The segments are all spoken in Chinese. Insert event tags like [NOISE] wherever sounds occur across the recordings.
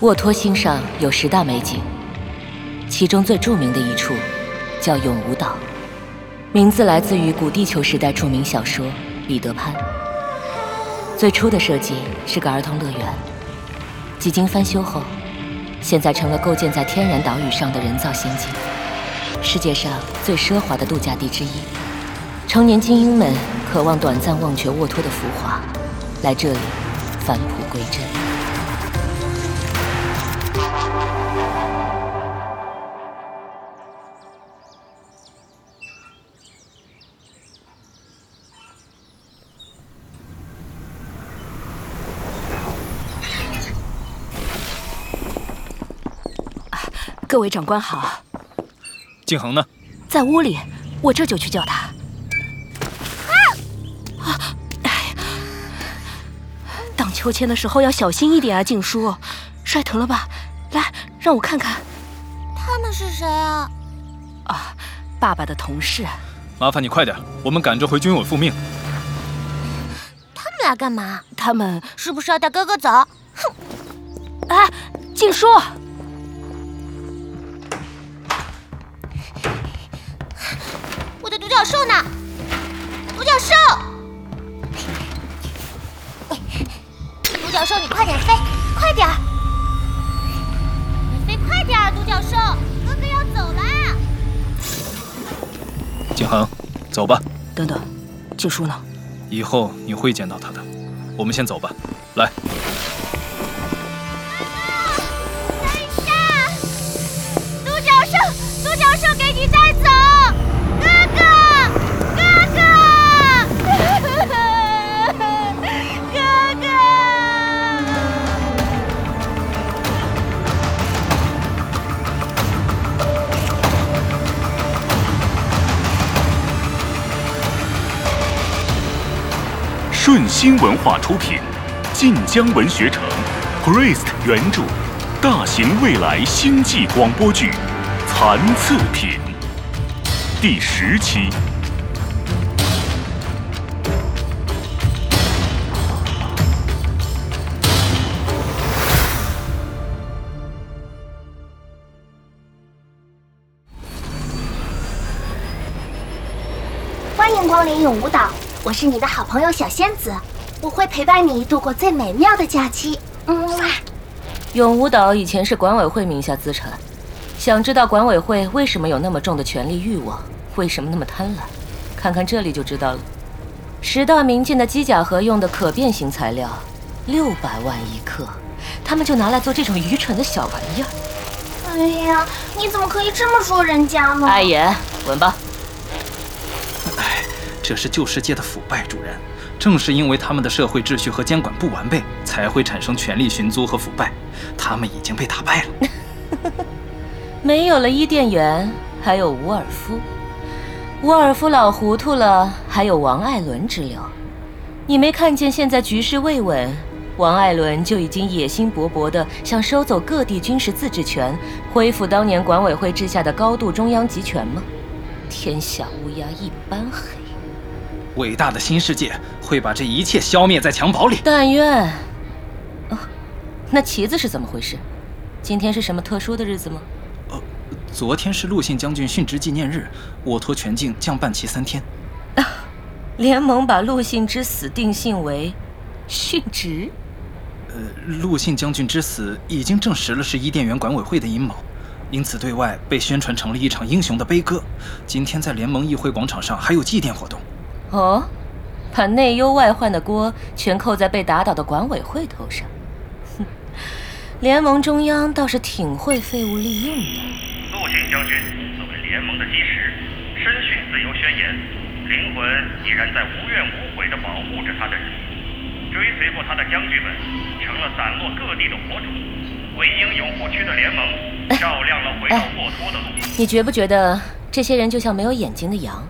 沃托星上有十大美景，其中最著名的一处叫永无岛，名字来自于古地球时代著名小说《彼得潘》。最初的设计是个儿童乐园，几经翻修后，现在成了构建在天然岛屿上的人造仙境，世界上最奢华的度假地之一。成年精英们渴望短暂忘却沃托的浮华，来这里返璞归真。位长官好，静恒呢？在屋里，我这就去叫他。啊！哎呀，荡秋千的时候要小心一点啊，静书，摔疼了吧？来，让我看看。他们是谁啊？啊，爸爸的同事。麻烦你快点，我们赶着回军委复命。他们俩干嘛？他们是不是要带哥哥走？哼！哎，静书。独角兽呢？独角兽，独角兽，你快点飞，快点！你飞快点，独角兽，哥哥要走了。景恒，走吧。等等，静书呢？以后你会见到他的。我们先走吧。来。等一下！独角兽，独角兽，给你带顺心文化出品，晋江文学城，Priest 原著，大型未来星际广播剧《残次品》第十期。欢迎光临永舞岛。我是你的好朋友小仙子，我会陪伴你度过最美妙的假期。嗯，永无岛以前是管委会名下资产，想知道管委会为什么有那么重的权力欲望，为什么那么贪婪？看看这里就知道了。十大名剑的机甲盒用的可变形材料，六百万一克，他们就拿来做这种愚蠢的小玩意儿。哎呀，你怎么可以这么说人家呢？碍眼，滚吧。这是旧世界的腐败，主人。正是因为他们的社会秩序和监管不完备，才会产生权力寻租和腐败。他们已经被打败了。[LAUGHS] 没有了伊甸园，还有伍尔夫。伍尔夫老糊涂了，还有王艾伦之流。你没看见现在局势未稳，王艾伦就已经野心勃勃地想收走各地军事自治权，恢复当年管委会治下的高度中央集权吗？天下乌鸦一般黑。伟大的新世界会把这一切消灭在襁褓里。但愿。哦，那旗子是怎么回事？今天是什么特殊的日子吗？呃，昨天是陆信将军殉职纪念日，我托全境降半旗三天。啊，联盟把陆信之死定性为殉职。呃，陆信将军之死已经证实了是伊甸园管委会的阴谋，因此对外被宣传成了一场英雄的悲歌。今天在联盟议会广场上还有祭奠活动。哦，把内忧外患的锅全扣在被打倒的管委会头上，哼！联盟中央倒是挺会废物利用的。陆逊将军作为联盟的基石，深信自由宣言，灵魂依然在无怨无悔地保护着他的人民。追随过他的将军们，成了散落各地的火种，为英勇不屈的联盟 [LAUGHS] 照亮了回到沃托的路。你觉不觉得这些人就像没有眼睛的羊？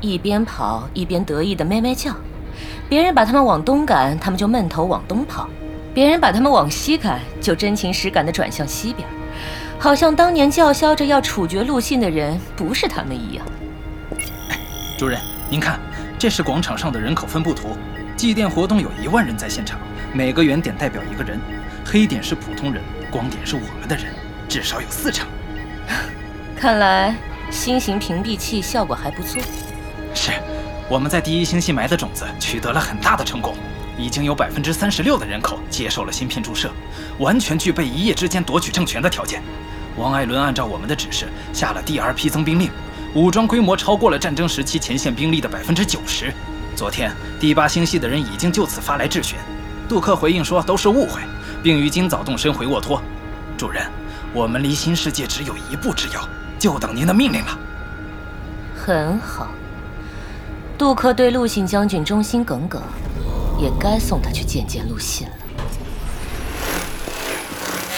一边跑一边得意的咩咩叫，别人把他们往东赶，他们就闷头往东跑；别人把他们往西赶，就真情实感的转向西边，好像当年叫嚣着要处决陆信的人不是他们一样。哎，主任，您看，这是广场上的人口分布图，祭奠活动有一万人在现场，每个圆点代表一个人，黑点是普通人，光点是我们的人。至少有四成。[LAUGHS] 看来新型屏蔽器效果还不错。是，我们在第一星系埋的种子取得了很大的成功，已经有百分之三十六的人口接受了芯片注射，完全具备一夜之间夺取政权的条件。王艾伦按照我们的指示下了第二批增兵令，武装规模超过了战争时期前线兵力的百分之九十。昨天第八星系的人已经就此发来质询，杜克回应说都是误会，并于今早动身回沃托。主人，我们离新世界只有一步之遥，就等您的命令了。很好，杜克对陆信将军忠心耿耿，也该送他去见见陆信了。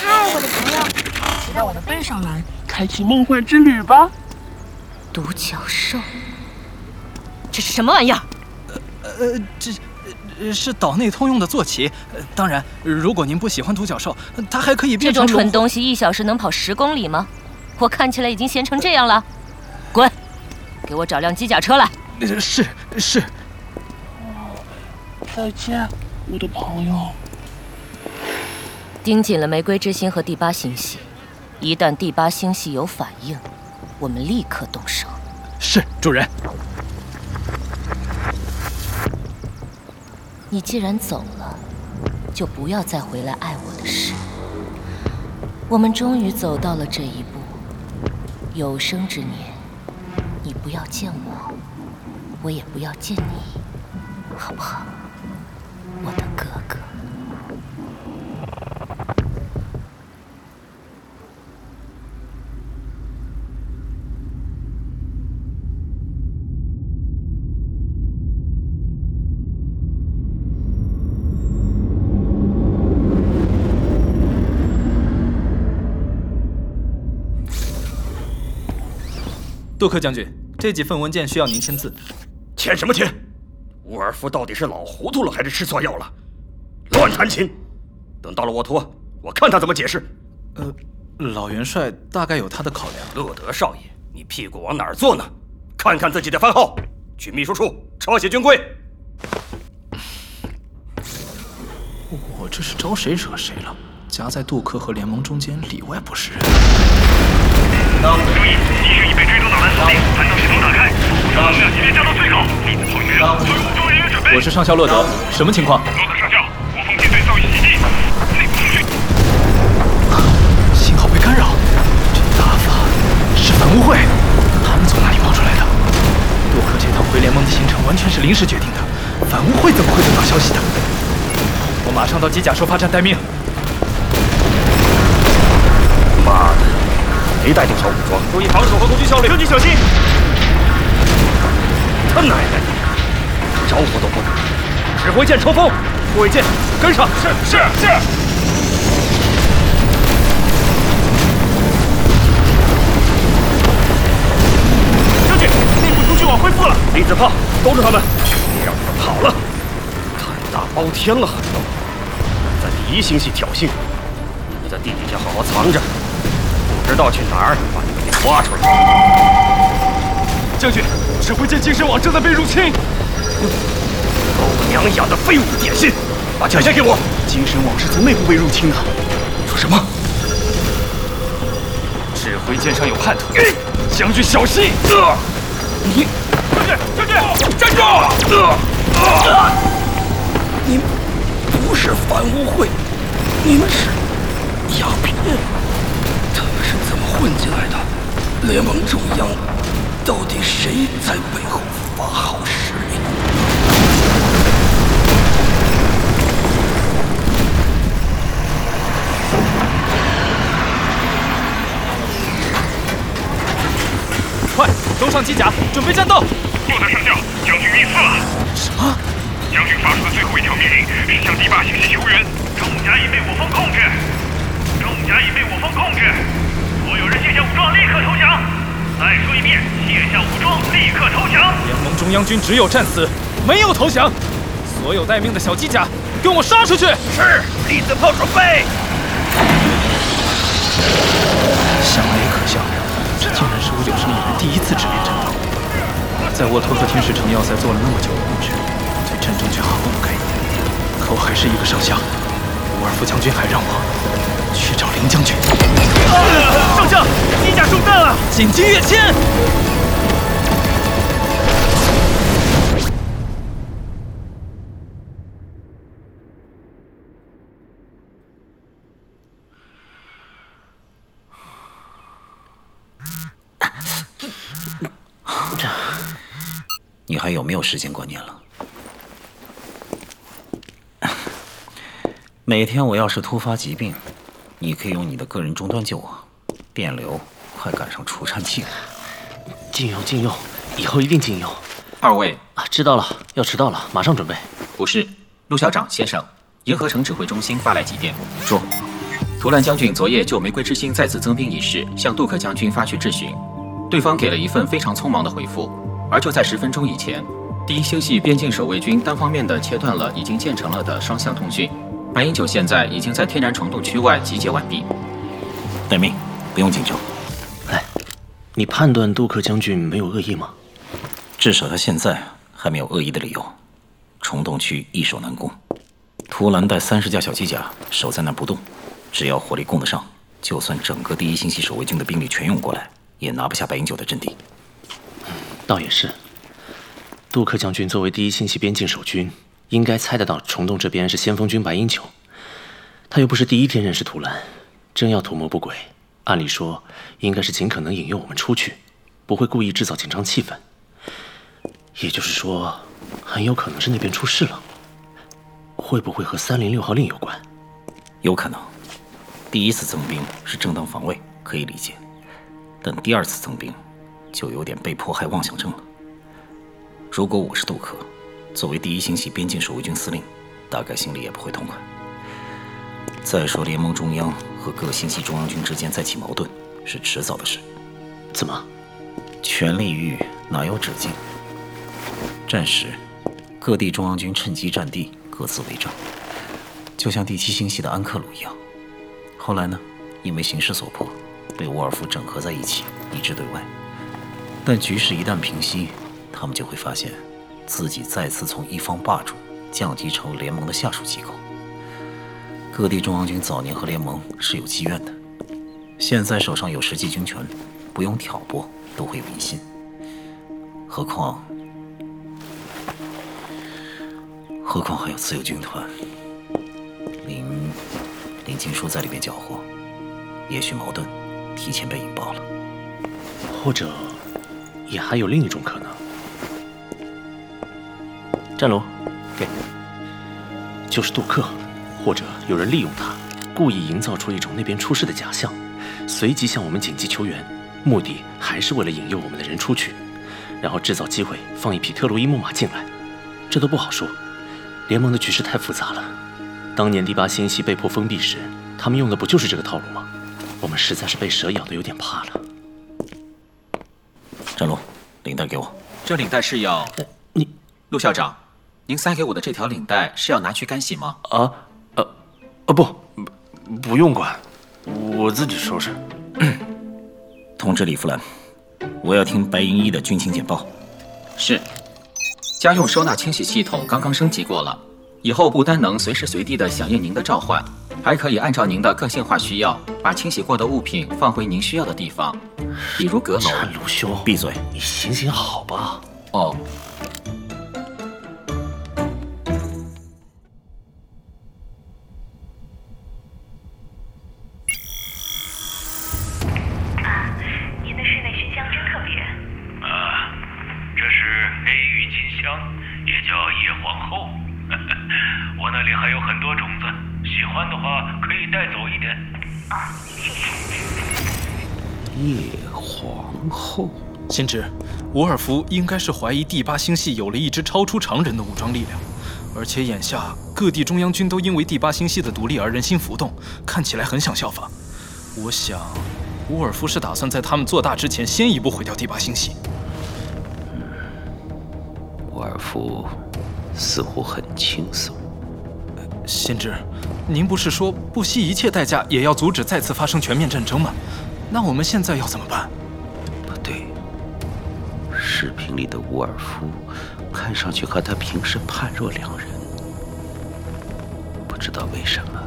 嗨，我的朋友，骑到我的背上来，开启梦幻之旅吧！独角兽，这是什么玩意儿？呃，这呃是岛内通用的坐骑。呃当然，如果您不喜欢独角兽，它还可以变成这种蠢东西一小时能跑十公里吗？我看起来已经闲成这样了。滚，给我找辆机甲车来。呃是是，再见，我的朋友。盯紧了玫瑰之心和第八星系，一旦第八星系有反应，我们立刻动手。是主人。你既然走了，就不要再回来碍我的事。我们终于走到了这一步，有生之年，你不要见我，我也不要见你，好不好，我的哥哥？杜克将军，这几份文件需要您签字。签什么签？沃尔夫到底是老糊涂了，还是吃错药了？乱弹琴！等到了沃托，我看他怎么解释。呃，老元帅大概有他的考量。乐德少爷，你屁股往哪儿坐呢？看看自己的番号，去秘书处抄写军规。我这是招谁惹谁了？夹在杜克和联盟中间，里外不是人。注意，继续已被追踪导弹锁定，弹道系统打开，能量级别降到最高，粒子炮决，所有武装人员准备。我是上校洛德，什么情况？洛德上校，国防舰队遭遇袭击，内部通讯。信号被干扰。这打法是反污会，他们从哪里冒出来的？洛克这趟回联盟的行程完全是临时决定的，反污会怎么会得到消息的？我马上到机甲收发站待命。妈的，没带多少武装，注意防守和攻击效率，你小心！他奶奶的，招呼都不打！指挥舰冲锋，护卫舰跟上！是是是！将军，内部通讯网恢复了。离子炮兜住他们，别让他们跑了！胆大包天了，在第一星系挑衅！你在地底下好好藏着，不知道去哪儿把你们给抓出来！将军，指挥舰精神网正在被入侵。狗娘养的废物点心，把枪先给我！精神网是从内部被入侵的。你说什么？指挥舰上有叛徒，将军小心！你将军，将军，站住！你们不是反污会，你们是鸦片。他们是怎么混进来的？联盟中央到底谁在背后发号施令？快，登上机甲，准备战斗！洛德上校，将军遇刺了。什么？将军发出的最后一条命令是向第再说一遍，卸下武装，立刻投降。联盟中央军只有战死，没有投降。所有待命的小机甲，跟我杀出去！是，粒子炮准备。想来也可笑，这竟然是我有生以来第一次直面战斗。在沃托和天使城要塞做了那么久的工具，对战争却毫无概念。可我还是一个上校，沃尔夫将军还让我去找林将军。少将，机甲中弹了！紧急跃迁！你还有没有时间观念了？每天我要是突发疾病，你可以用你的个人终端救我。电流快赶上除颤器了。禁用，禁用，以后一定禁用。二位啊，知道了，要迟到了，马上准备。不是，陆校长先生，银河城指挥中心发来急电，说，图兰将军昨夜就玫瑰之心再次增兵一事向杜克将军发去质询，对方给了一份非常匆忙的回复。而就在十分钟以前，第一星系边境守卫军单方面的切断了已经建成了的双向通讯。白银九现在已经在天然虫洞区外集结完毕。待命，不用紧张。哎，你判断杜克将军没有恶意吗？至少他现在还没有恶意的理由。虫洞区易守难攻，图兰带三十架小机甲守在那不动，只要火力供得上，就算整个第一星系守卫军的兵力全用过来，也拿不下白银九的阵地。倒也是，杜克将军作为第一星系边境守军，应该猜得到虫洞这边是先锋军白银九。他又不是第一天认识图兰，真要图谋不轨，按理说应该是尽可能引诱我们出去，不会故意制造紧张气氛。也就是说，很有可能是那边出事了。会不会和三零六号令有关？有可能。第一次增兵是正当防卫，可以理解，但第二次增兵。就有点被迫害妄想症了。如果我是杜克，作为第一星系边境守卫军司令，大概心里也不会痛快。再说，联盟中央和各星系中央军之间再起矛盾，是迟早的事。怎么？权力欲哪有止境？战时，各地中央军趁机占地，各自为政，就像第七星系的安克鲁一样。后来呢？因为形势所迫，被沃尔夫整合在一起，一致对外。但局势一旦平息，他们就会发现，自己再次从一方霸主降级成联盟的下属机构。各地中央军早年和联盟是有积怨的，现在手上有实际军权，不用挑拨都会有疑心。何况，何况还有自由军团，林林静书在里面搅和，也许矛盾提前被引爆了，或者。也还有另一种可能，战龙，给，就是杜克，或者有人利用他，故意营造出一种那边出事的假象，随即向我们紧急求援，目的还是为了引诱我们的人出去，然后制造机会放一匹特洛伊木马进来，这都不好说。联盟的局势太复杂了，当年第八星系被迫封闭时，他们用的不就是这个套路吗？我们实在是被蛇咬的有点怕了。战龙，领带给我。这领带是要你，陆校长，您塞给我的这条领带是要拿去干洗吗？啊，呃，啊不，不用管，我自己收拾。通知李弗兰，我要听白银一的军情简报。是，家用收纳清洗系统刚刚升级过了，以后不单能随时随地的响应您的召唤。还可以按照您的个性化需要，把清洗过的物品放回您需要的地方，比如阁楼。陈卢兄，闭嘴！你行行好吧。哦。先知，伍尔夫应该是怀疑第八星系有了一支超出常人的武装力量，而且眼下各地中央军都因为第八星系的独立而人心浮动，看起来很想效仿。我想，伍尔夫是打算在他们做大之前先一步毁掉第八星系。伍尔夫似乎很轻松。先知。您不是说不惜一切代价也要阻止再次发生全面战争吗？那我们现在要怎么办？视频里的沃尔夫看上去和他平时判若两人。不知道为什么，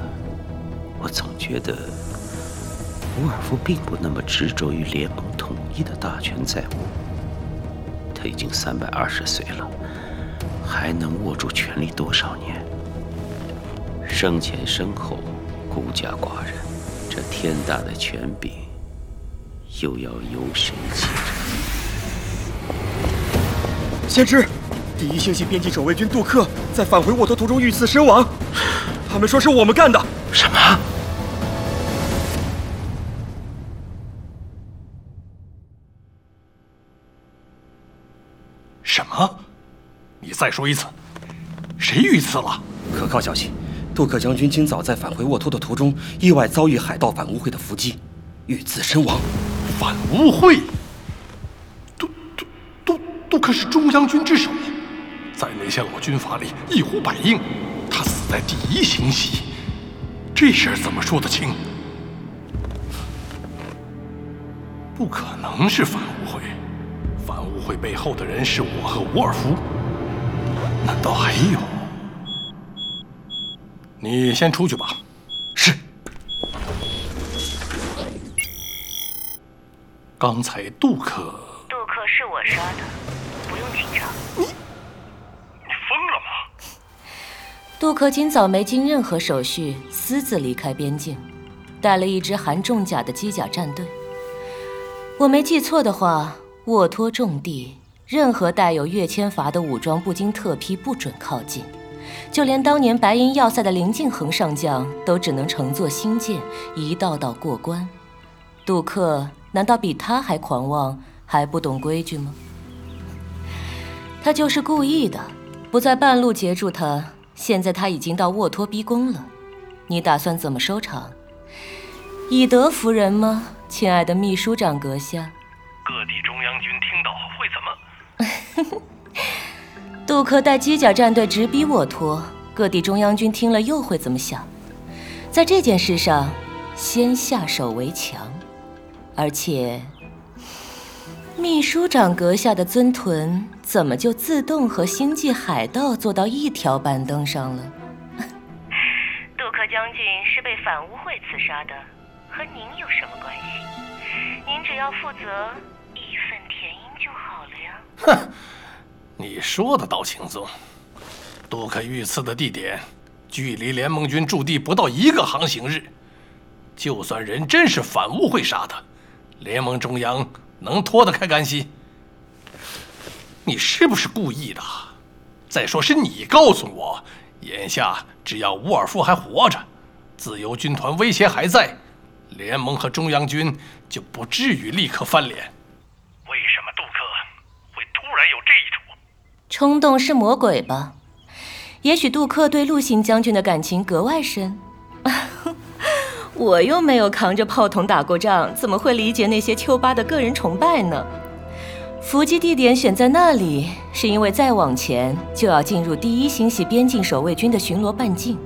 我总觉得沃尔夫并不那么执着于联盟统一的大权在握。他已经三百二十岁了，还能握住权力多少年？生前身后，孤家寡人，这天大的权柄，又要由谁接着？先知，第一星系边境守卫军杜克在返回沃托途中遇刺身亡，他们说是我们干的。什么？什么？你再说一次，谁遇刺了？可靠消息，杜克将军今早在返回沃托的途中，意外遭遇海盗反乌会的伏击，遇刺身亡。反乌会？杜克是中央军之首，在那些老军阀里一呼百应。他死在第一星系，这事儿怎么说得清？不可能是反乌会。反乌会背后的人是我和沃尔夫，难道还有？你先出去吧。是。刚才杜克……杜克是我杀的，你，你疯了吗？杜克今早没经任何手续，私自离开边境，带了一支含重甲的机甲战队。我没记错的话。沃托重地，任何带有跃迁阀的武装不经特批不准靠近，就连当年白银要塞的林敬恒上将都只能乘坐星舰一道道过关。杜克难道比他还狂妄，还不懂规矩吗？他就是故意的，不在半路截住他。现在他已经到沃托逼宫了，你打算怎么收场？以德服人吗，亲爱的秘书长阁下？各地中央军听到会怎么？杜克带机甲战队直逼沃托，各地中央军听了又会怎么想？在这件事上，先下手为强。而且，秘书长阁下的尊臀怎么就自动和星际海盗坐到一条板凳上了？[LAUGHS] 杜克将军是被反污会刺杀的，和您有什么关系？您只要负责义愤填膺就好了呀。哼，你说的倒轻松。杜克遇刺的地点，距离联盟军驻地不到一个航行日。就算人真是反乌会杀的，联盟中央能脱得开干系？你是不是故意的？再说是你告诉我，眼下只要沃尔夫还活着，自由军团威胁还在，联盟和中央军就不至于立刻翻脸。为什么杜克会？突然有这一出，冲动是魔鬼吧？也许杜克对陆行将军的感情格外深。我又没有扛着炮筒打过仗，怎么会理解那些丘巴的个人崇拜呢？伏击地点选在那里，是因为再往前就要进入第一星系边境守卫军的巡逻半径。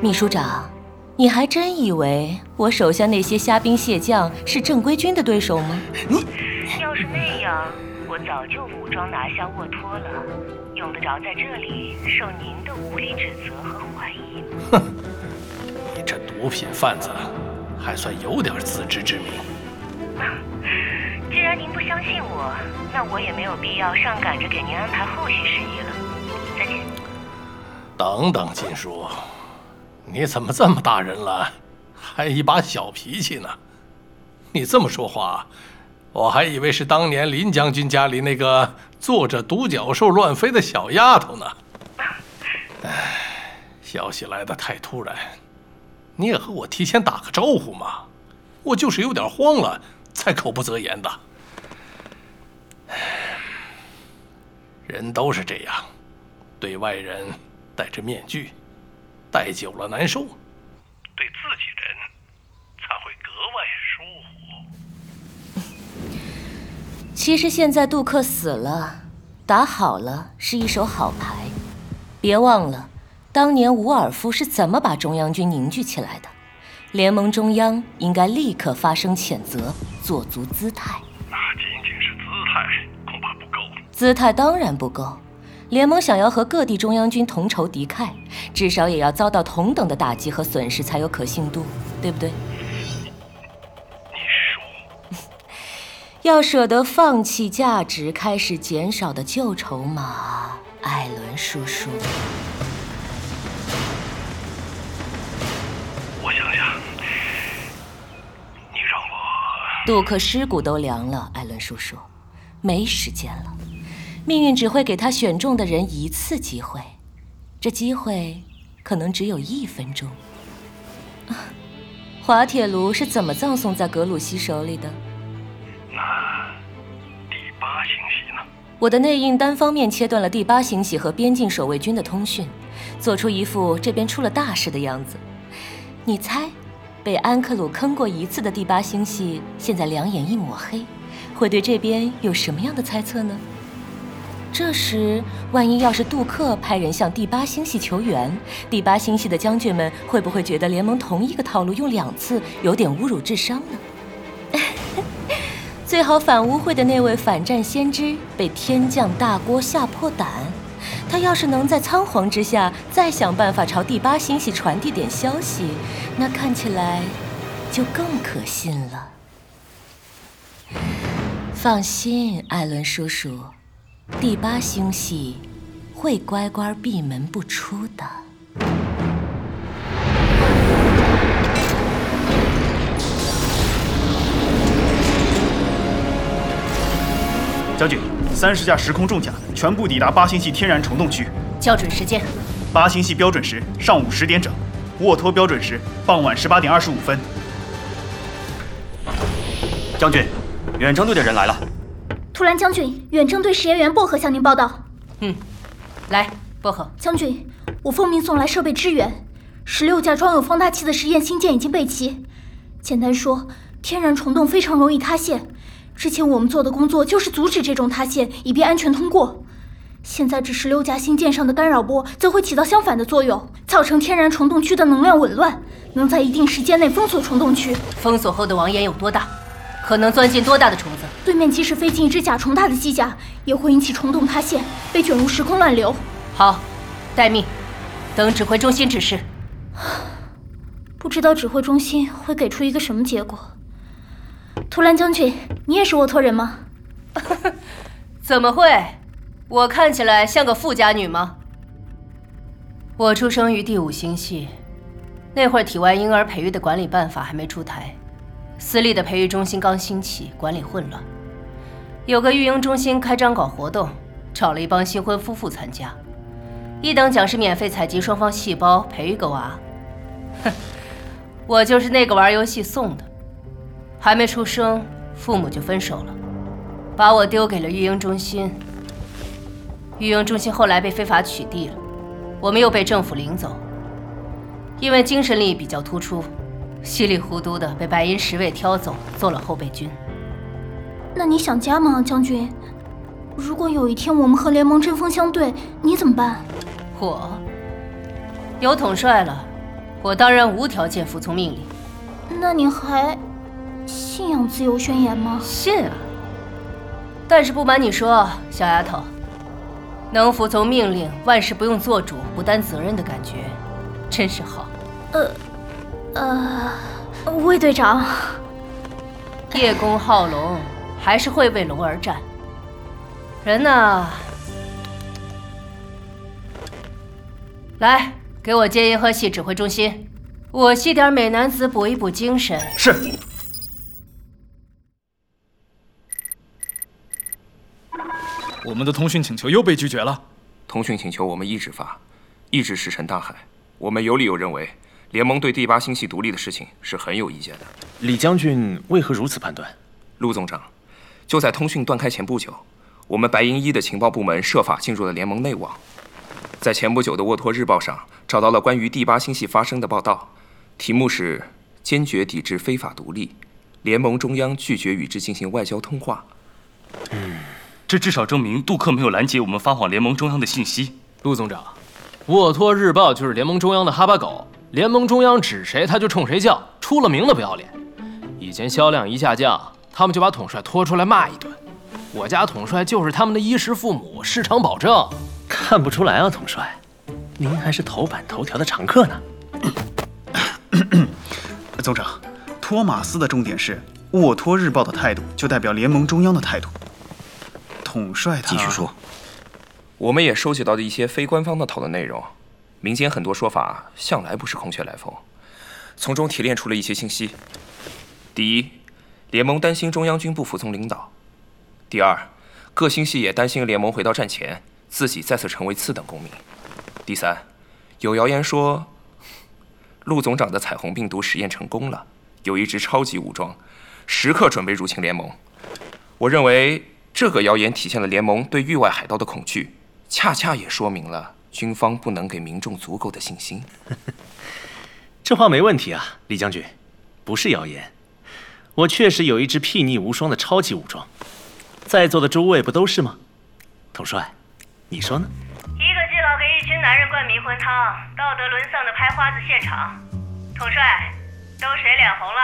秘书长，你还真以为我手下那些虾兵蟹将是正规军的对手吗？你要是那样。我早就武装拿下沃托了，用得着在这里受您的无理指责和怀疑吗？哼，你这毒品贩子还算有点自知之明。既然您不相信我，那我也没有必要上赶着给您安排后续事宜了。再见。等等，金叔，你怎么这么大人了，还一把小脾气呢？你这么说话。我还以为是当年林将军家里那个坐着独角兽乱飞的小丫头呢。唉，消息来的太突然，你也和我提前打个招呼嘛。我就是有点慌了，才口不择言的。人都是这样，对外人戴着面具，戴久了难受，对自己人才会格外舒服。其实现在杜克死了，打好了是一手好牌。别忘了，当年伍尔夫是怎么把中央军凝聚起来的。联盟中央应该立刻发声谴责，做足姿态。那仅仅是姿态，恐怕不够。姿态当然不够。联盟想要和各地中央军同仇敌忾，至少也要遭到同等的打击和损失才有可信度，对不对？你说，[LAUGHS] 要舍得放弃价值开始减少的旧筹码，艾伦叔叔。杜克尸骨都凉了，艾伦叔叔，没时间了。命运只会给他选中的人一次机会，这机会可能只有一分钟。滑铁卢是怎么葬送在格鲁希手里的？那第八星系呢？我的内应单方面切断了第八星系和边境守卫军的通讯，做出一副这边出了大事的样子。你猜，被安克鲁坑过一次的第八星系，现在两眼一抹黑，会对这边有什么样的猜测呢？这时，万一要是杜克派人向第八星系求援，第八星系的将军们会不会觉得联盟同一个套路用两次有点侮辱智商呢？[LAUGHS] 最好反污会的那位反战先知被天降大锅吓破胆，他要是能在仓皇之下再想办法朝第八星系传递点消息，那看起来就更可信了。放心，艾伦叔叔。第八星系会乖乖闭门不出的。将军，三十架时空重甲全部抵达八星系天然虫洞区。校准时间：八星系标准时上午十点整，沃托标准时傍晚十八点二十五分。将军，远征队的人来了。图兰将军，远征队实验员薄荷向您报道。嗯，来，薄荷将军，我奉命送来设备支援。十六架装有放大器的实验星舰已经备齐。简单说，天然虫洞非常容易塌陷。之前我们做的工作就是阻止这种塌陷，以便安全通过。现在只是六架星舰上的干扰波则会起到相反的作用，造成天然虫洞区的能量紊乱，能在一定时间内封锁虫洞区。封锁后的网眼有多大？可能钻进多大的虫子？对面即使飞进一只甲虫大的机甲，也会引起虫洞塌陷，被卷入时空乱流。好，待命，等指挥中心指示。[SIGHS] 不知道指挥中心会给出一个什么结果。图兰将军，你也是沃托人吗？[LAUGHS] 怎么会？我看起来像个富家女吗？我出生于第五星系，那会儿体外婴儿培育的管理办法还没出台。私立的培育中心刚兴起，管理混乱。有个育婴中心开张搞活动，找了一帮新婚夫妇参加，一等奖是免费采集双方细胞，培育个娃。哼，我就是那个玩游戏送的，还没出生，父母就分手了，把我丢给了育婴中心。育婴中心后来被非法取缔了，我们又被政府领走，因为精神力比较突出。稀里糊涂的被白银十卫挑走，做了后备军。那你想家吗，将军？如果有一天我们和联盟针锋相对，你怎么办？我有统帅了，我当然无条件服从命令。那你还信仰自由宣言吗？信啊。但是不瞒你说，小丫头，能服从命令，万事不用做主，不担责任的感觉，真是好。呃。呃，魏队长，叶公好龙，还是会为龙而战。人呢？来，给我接银河系指挥中心，我系点美男子补一补精神。是。我们的通讯请求又被拒绝了。通讯请求我们一直发，一直石沉大海。我们有理由认为。联盟对第八星系独立的事情是很有意见的。李将军为何如此判断？陆总长，就在通讯断开前不久，我们白银一的情报部门设法进入了联盟内网，在前不久的沃托日报上找到了关于第八星系发生的报道，题目是“坚决抵制非法独立，联盟中央拒绝与之进行外交通话”。嗯，这至少证明杜克没有拦截我们发往联盟中央的信息。陆总长，沃托日报就是联盟中央的哈巴狗。联盟中央指谁，他就冲谁叫，出了名的不要脸。以前销量一下降，他们就把统帅拖出来骂一顿。我家统帅就是他们的衣食父母，市场保证。看不出来啊，统帅，您还是头版头条的常客呢。[COUGHS] 总长，托马斯的重点是沃托日报的态度，就代表联盟中央的态度。统帅他继续说。我们也收集到的一些非官方的讨论内容，民间很多说法向来不是空穴来风，从中提炼出了一些信息。第一，联盟担心中央军不服从领导；第二，各星系也担心联盟回到战前，自己再次成为次等公民；第三，有谣言说陆总长的彩虹病毒实验成功了，有一支超级武装，时刻准备入侵联盟。我认为这个谣言体现了联盟对域外海盗的恐惧。恰恰也说明了军方不能给民众足够的信心。[LAUGHS] 这话没问题啊，李将军，不是谣言。我确实有一支睥睨无双的超级武装，在座的诸位不都是吗？统帅，你说呢？一个季老给一群男人灌迷魂汤，道德沦丧的拍花子现场。统帅，都谁脸红了？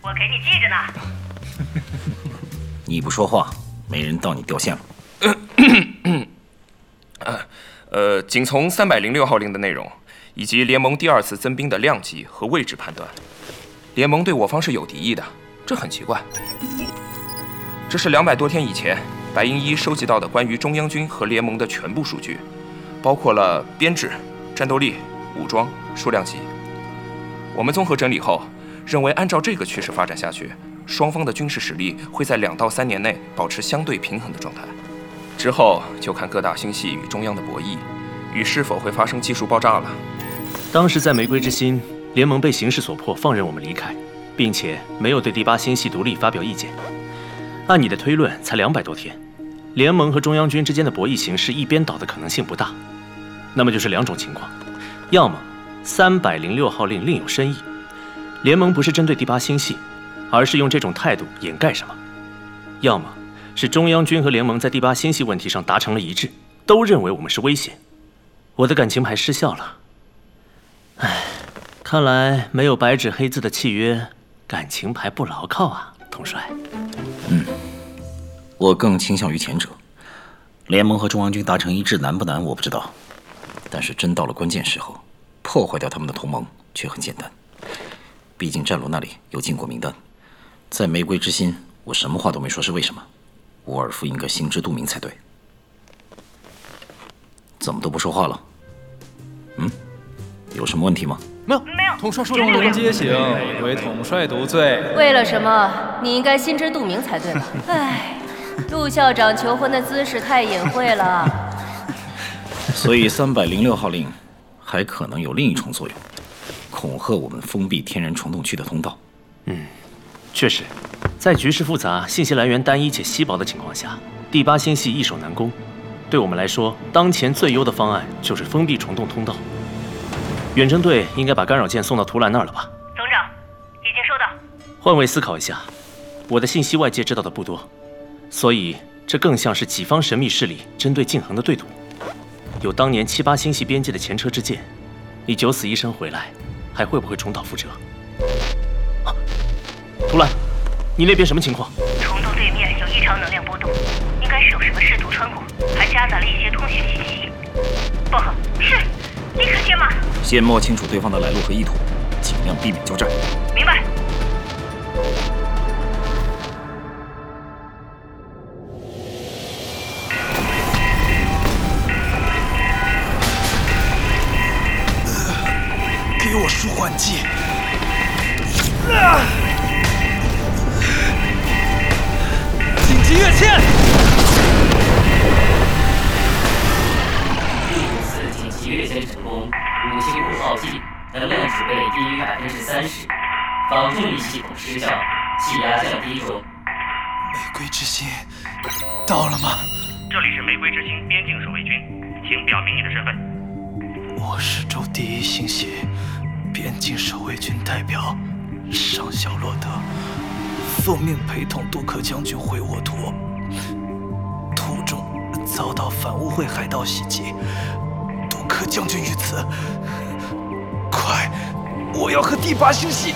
我给你记着呢。[LAUGHS] 你不说话，没人到你掉线了。呃，[COUGHS] 呃，仅从三百零六号令的内容，以及联盟第二次增兵的量级和位置判断，联盟对我方是有敌意的，这很奇怪。这是两百多天以前白银一收集到的关于中央军和联盟的全部数据，包括了编制、战斗力、武装、数量级。我们综合整理后，认为按照这个趋势发展下去，双方的军事实力会在两到三年内保持相对平衡的状态。之后就看各大星系与中央的博弈，与是否会发生技术爆炸了。当时在玫瑰之心，联盟被形势所迫放任我们离开，并且没有对第八星系独立发表意见。按你的推论，才两百多天，联盟和中央军之间的博弈形势一边倒的可能性不大。那么就是两种情况：要么三百零六号令另有深意，联盟不是针对第八星系，而是用这种态度掩盖什么；要么。是中央军和联盟在第八星系问题上达成了一致，都认为我们是危险。我的感情牌失效了。唉，看来没有白纸黑字的契约，感情牌不牢靠啊，统帅。嗯，我更倾向于前者。联盟和中央军达成一致难不难？我不知道。但是真到了关键时候，破坏掉他们的同盟却很简单。毕竟战罗那里有禁国名单，在玫瑰之心，我什么话都没说，是为什么？沃尔夫应该心知肚明才对，怎么都不说话了？嗯，有什么问题吗？没有，没有。统帅说众人皆醒，唯统帅独醉。为了什么？你应该心知肚明才对吧？[LAUGHS] 唉，陆校长求婚的姿势太隐晦了。[LAUGHS] 所以三百零六号令还可能有另一重作用，恐吓我们封闭天然虫洞区的通道。嗯，确实。在局势复杂、信息来源单一且稀薄的情况下，第八星系易守难攻。对我们来说，当前最优的方案就是封闭虫洞通道。远征队应该把干扰舰送到图兰那儿了吧？总长，已经收到。换位思考一下，我的信息外界知道的不多，所以这更像是己方神秘势力针对晋恒的对赌。有当年七八星系边界的前车之鉴，你九死一生回来，还会不会重蹈覆辙？图兰。你那边什么情况？虫洞对面有异常能量波动，应该是有什么试图穿过，还夹杂了一些通讯信息。报告，是，立刻接码。先摸清楚对方的来路和意图，尽量避免交战。明白。给我舒缓剂。跃迁！第五次紧急跃迁成功，五星五号机能量储备低于百分之三十，防重力系统失效，气压降低中。玫瑰之心到了吗？这里是玫瑰之心边境守卫军，请表明你的身份。我是州第一星系边境守卫军代表上校洛德。奉命陪同杜克将军回沃托，途中遭到反污会海盗袭击，杜克将军遇刺。快，我要和第八星系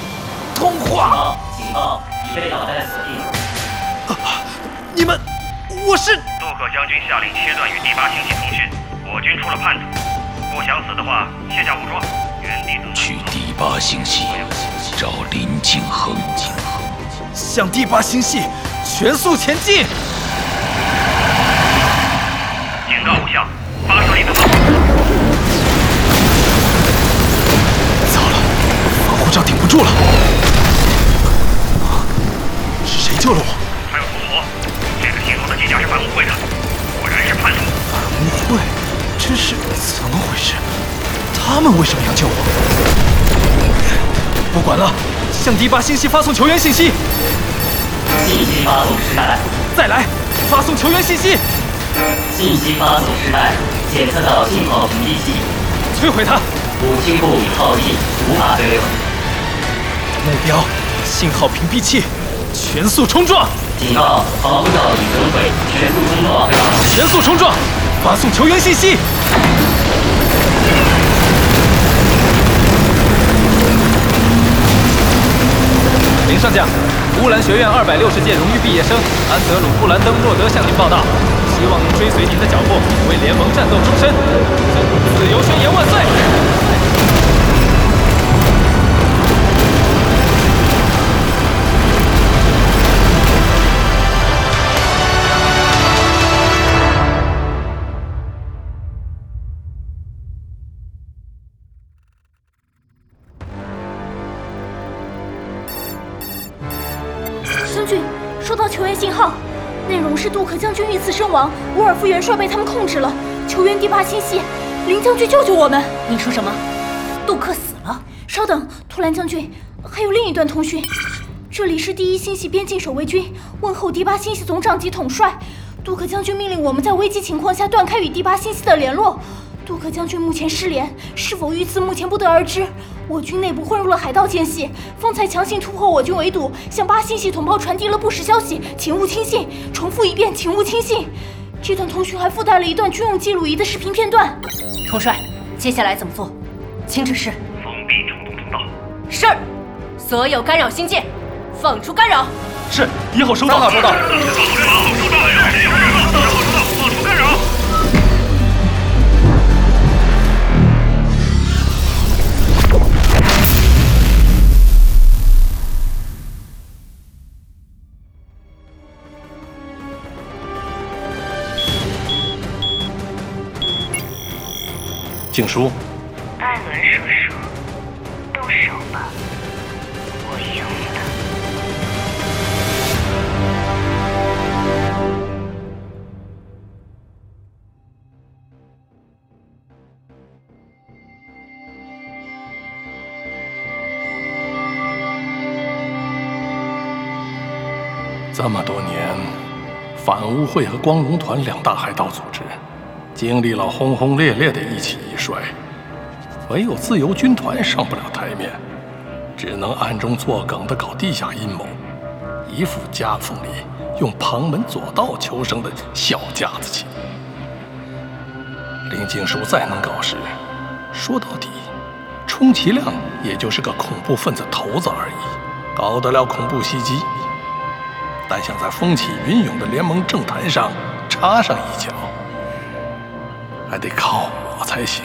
通话。警报！已被导弹锁定。你们，我是杜克将军下令切断与第八星系通讯，我军出了叛徒。不想死的话，卸下武装，原地等。去第八星系找林敬恒。向第八星系全速前进！警告无效，发射一次。糟了，防护罩顶不住了。是谁救了我？还有屠魔，这个系统的机甲是反误会的，果然是叛徒。反误会，这是怎么回事？他们为什么要救我？不管了，向第八星系发送求援信息。信息发送失败。再来，发送求援信息。信息发送失败，检测到信号屏蔽器，摧毁它。武器库已耗尽，无法对流。目标：信号屏蔽器，全速冲撞！警告，防护罩已损毁，全速冲撞！全速冲撞，发送求援信息。林上将，乌兰学院二百六十届荣誉毕业生安德鲁·布兰登·若德向您报道，希望能追随您的脚步，为联盟战斗终身。自由宣言万岁！亡，沃尔夫元帅被他们控制了，求援第八星系，林将军救救我们！你说什么？杜克死了？稍等，图兰将军，还有另一段通讯，这里是第一星系边境守卫军，问候第八星系总长及统帅，杜克将军命令我们在危机情况下断开与第八星系的联络。杜克将军目前失联，是否遇刺目前不得而知。我军内部混入了海盗奸细，方才强行突破我军围堵，向八星系同胞传递了不实消息，请勿轻信。重复一遍，请勿轻信。这段通讯还附带了一段军用记录仪的视频片段。统帅，接下来怎么做？请指示。封闭冲动通道。是。所有干扰星舰，放出干扰。是，一号收到。三号收到。三号收到。静书，艾伦叔叔，动手吧，我赢了。这么多年，反污会和光荣团两大海盗组织。经历了轰轰烈烈的一起一衰，唯有自由军团上不了台面，只能暗中作梗的搞地下阴谋，一副夹缝里用旁门左道求生的小家子气。林静书再能搞事，说到底，充其量也就是个恐怖分子头子而已，搞得了恐怖袭击，但想在风起云涌的联盟政坛上插上一脚。还得靠我才行。